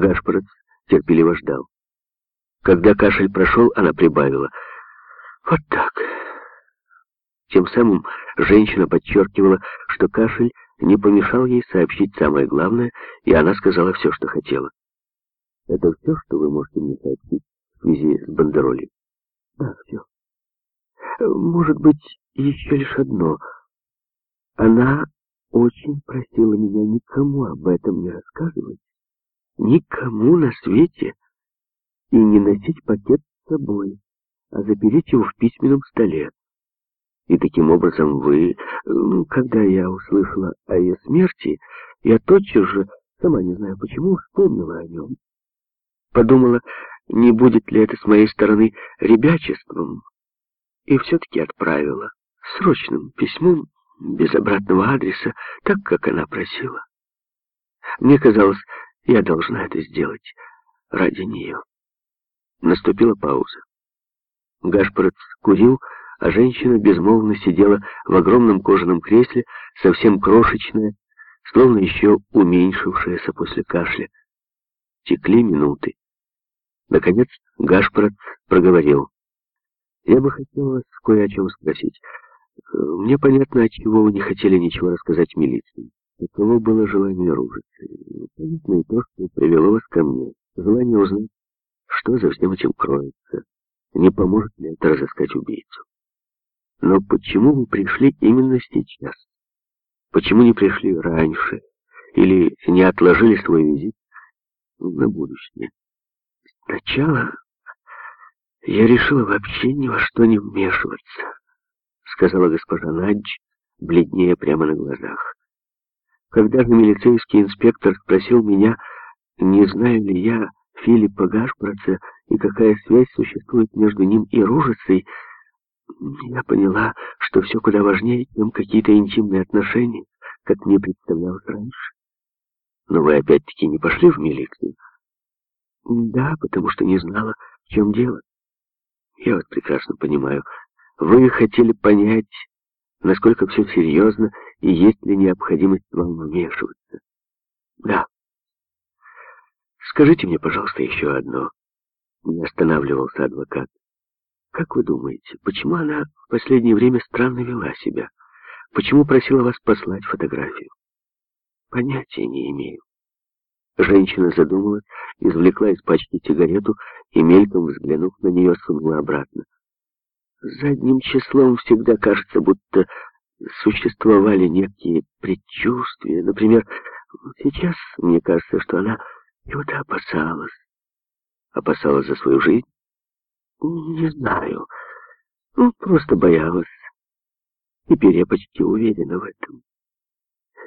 Гашпорец терпеливо ждал. Когда кашель прошел, она прибавила. «Вот так». Тем самым женщина подчеркивала, что кашель не помешал ей сообщить самое главное, и она сказала все, что хотела. «Это все, что вы можете мне сообщить в связи с бандеролей?» «Да, все. Может быть, еще лишь одно. Она очень просила меня никому об этом не рассказывать, никому на свете, и не носить пакет с собой, а запереть его в письменном столе. И таким образом вы, ну, когда я услышала о ее смерти, я тотчас же, сама не знаю почему, вспомнила о нем. Подумала, не будет ли это с моей стороны ребячеством, и все-таки отправила срочным письмом без обратного адреса, так, как она просила. Мне казалось, я должна это сделать ради нее. Наступила пауза. Гашпорец курил, а женщина безмолвно сидела в огромном кожаном кресле, совсем крошечная, словно еще уменьшившаяся после кашля. Текли минуты. Наконец Гашпорец проговорил. «Я бы хотел вас кое о чем спросить. Мне понятно, отчего вы не хотели ничего рассказать милиции. Каково было желание ружиться. Понятно и то, что привело вас ко мне. Желание узнать, что за всем этим кроется. Не поможет ли это разыскать убийцу. Но почему вы пришли именно сейчас? Почему не пришли раньше? Или не отложили свой визит на будущее? Сначала я решила вообще ни во что не вмешиваться, сказала госпожа Надж, бледнее прямо на глазах. Когда же милицейский инспектор спросил меня, не знаю ли я Филиппа Гашпраца и какая связь существует между ним и Ружицей, я поняла, что все куда важнее, чем какие-то интимные отношения, как мне представлялось раньше. Но вы опять-таки не пошли в милицию? Да, потому что не знала, в чем дело. Я вас прекрасно понимаю. Вы хотели понять, насколько все серьезно и есть ли необходимость вам вмешиваться. Да. Скажите мне, пожалуйста, еще одно. Не останавливался адвокат. Как вы думаете, почему она в последнее время странно вела себя? Почему просила вас послать фотографию? Понятия не имею. Женщина задумалась, извлекла из пачки сигарету и, мельком взглянув на нее, сунула обратно. Задним числом всегда кажется, будто существовали некие предчувствия. Например, сейчас мне кажется, что она чего-то опасалась. Опасалась за свою жизнь? Не знаю. Ну, просто боялась. Теперь я почти уверена в этом.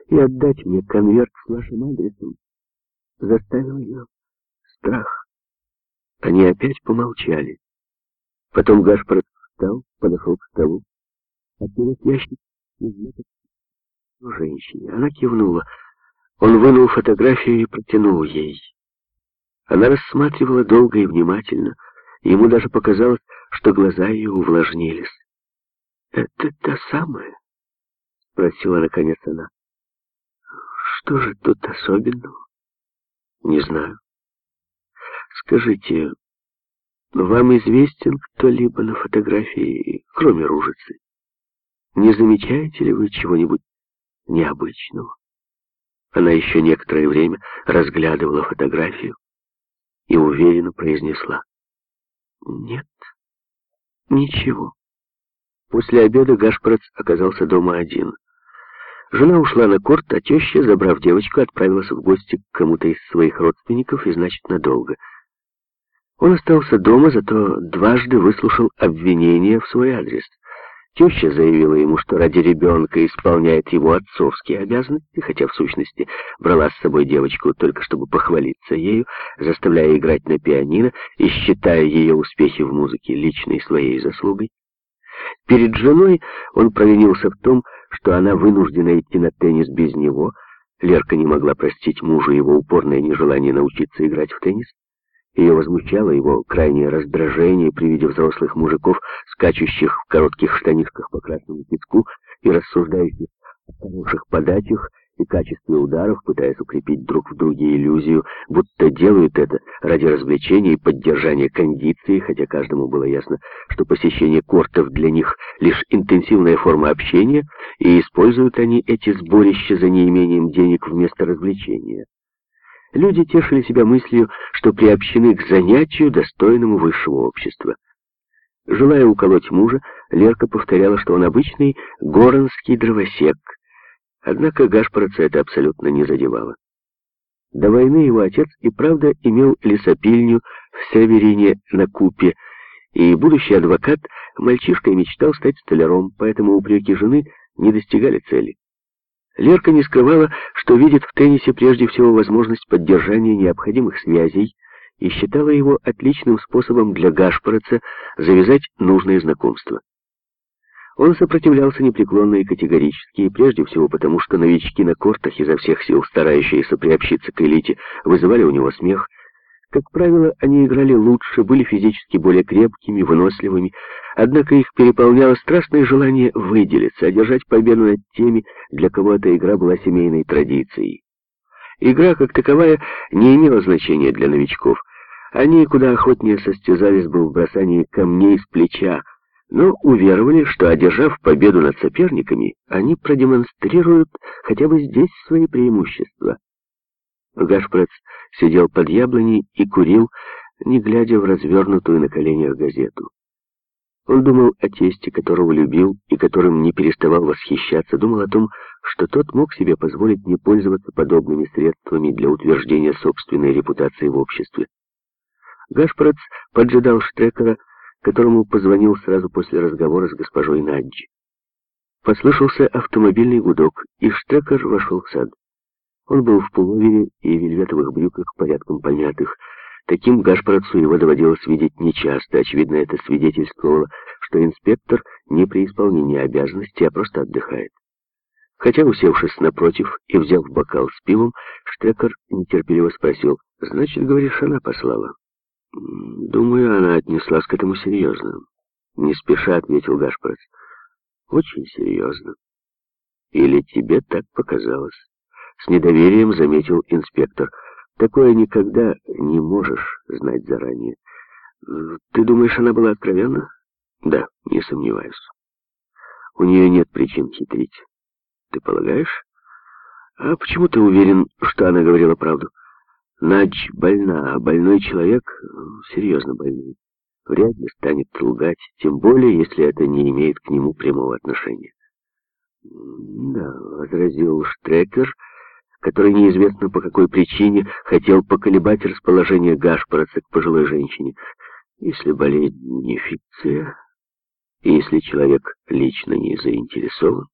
И отдать мне конверт с вашим адресом заставил ее страх. Они опять помолчали. Потом Гашпорт встал, подошел к столу, открыл ящик и женщине. Она кивнула. Он вынул фотографию и протянул ей. Она рассматривала долго и внимательно. Ему даже показалось, что глаза ее увлажнились. «Это та самая?» — спросила наконец она. «Что же тут особенного?» «Не знаю. Скажите, вам известен кто-либо на фотографии, кроме ружицы? Не замечаете ли вы чего-нибудь необычного?» Она еще некоторое время разглядывала фотографию и уверенно произнесла. «Нет, ничего». После обеда Гашпорец оказался дома один. Жена ушла на корт, а теща, забрав девочку, отправилась в гости к кому-то из своих родственников и, значит, надолго. Он остался дома, зато дважды выслушал обвинения в свой адрес — Теща заявила ему, что ради ребенка исполняет его отцовские обязанности, хотя в сущности брала с собой девочку только чтобы похвалиться ею, заставляя играть на пианино и считая ее успехи в музыке личной своей заслугой. Перед женой он провинился в том, что она вынуждена идти на теннис без него. Лерка не могла простить мужу его упорное нежелание научиться играть в теннис. Ее возмущало его крайнее раздражение при виде взрослых мужиков, скачущих в коротких штанишках по красному песку и рассуждающих о хороших подачах и качестве ударов, пытаясь укрепить друг в друге иллюзию, будто делают это ради развлечения и поддержания кондиции, хотя каждому было ясно, что посещение кортов для них лишь интенсивная форма общения, и используют они эти сборища за неимением денег вместо развлечения. Люди тешили себя мыслью, что приобщены к занятию, достойному высшего общества. Желая уколоть мужа, Лерка повторяла, что он обычный горонский дровосек — Однако Гашпорца это абсолютно не задевало. До войны его отец и правда имел лесопильню в Северине на Купе, и будущий адвокат мальчишкой мечтал стать столяром, поэтому упреки жены не достигали цели. Лерка не скрывала, что видит в теннисе прежде всего возможность поддержания необходимых связей и считала его отличным способом для Гашпороца завязать нужные знакомства. Он сопротивлялся непреклонно и категорически, и прежде всего потому, что новички на кортах, изо всех сил старающиеся приобщиться к элите, вызывали у него смех. Как правило, они играли лучше, были физически более крепкими, выносливыми, однако их переполняло страстное желание выделиться, одержать победу над теми, для кого эта игра была семейной традицией. Игра, как таковая, не имела значения для новичков. Они куда охотнее состязались бы в бросании камней с плеча, но уверовали, что, одержав победу над соперниками, они продемонстрируют хотя бы здесь свои преимущества. Гашпрец сидел под яблоней и курил, не глядя в развернутую на коленях газету. Он думал о тесте, которого любил и которым не переставал восхищаться, думал о том, что тот мог себе позволить не пользоваться подобными средствами для утверждения собственной репутации в обществе. Гашпорец поджидал Штрекера, которому позвонил сразу после разговора с госпожой Наджи. Послышался автомобильный гудок, и Штекер вошел в сад. Он был в пуловере и вельветовых брюках, порядком помятых. Таким Гашпоротцу его доводилось видеть нечасто. Очевидно, это свидетельствовало, что инспектор не при исполнении обязанностей, а просто отдыхает. Хотя, усевшись напротив и взяв бокал с пивом, Штекер нетерпеливо спросил, «Значит, говоришь, она послала?» Думаю, она отнеслась к этому серьезно. Не спеша ответил Гашпорец. Очень серьезно. Или тебе так показалось? С недоверием заметил инспектор. Такое никогда не можешь знать заранее. Ты думаешь, она была откровенна? Да, не сомневаюсь. У нее нет причин хитрить. Ты полагаешь? А почему ты уверен, что она говорила правду? Надж больна, а больной человек, серьезно больной, вряд ли станет лгать, тем более, если это не имеет к нему прямого отношения. «Да», — возразил Штрекер, который неизвестно по какой причине хотел поколебать расположение Гашпороца к пожилой женщине. «Если болезнь не фикция, и если человек лично не заинтересован,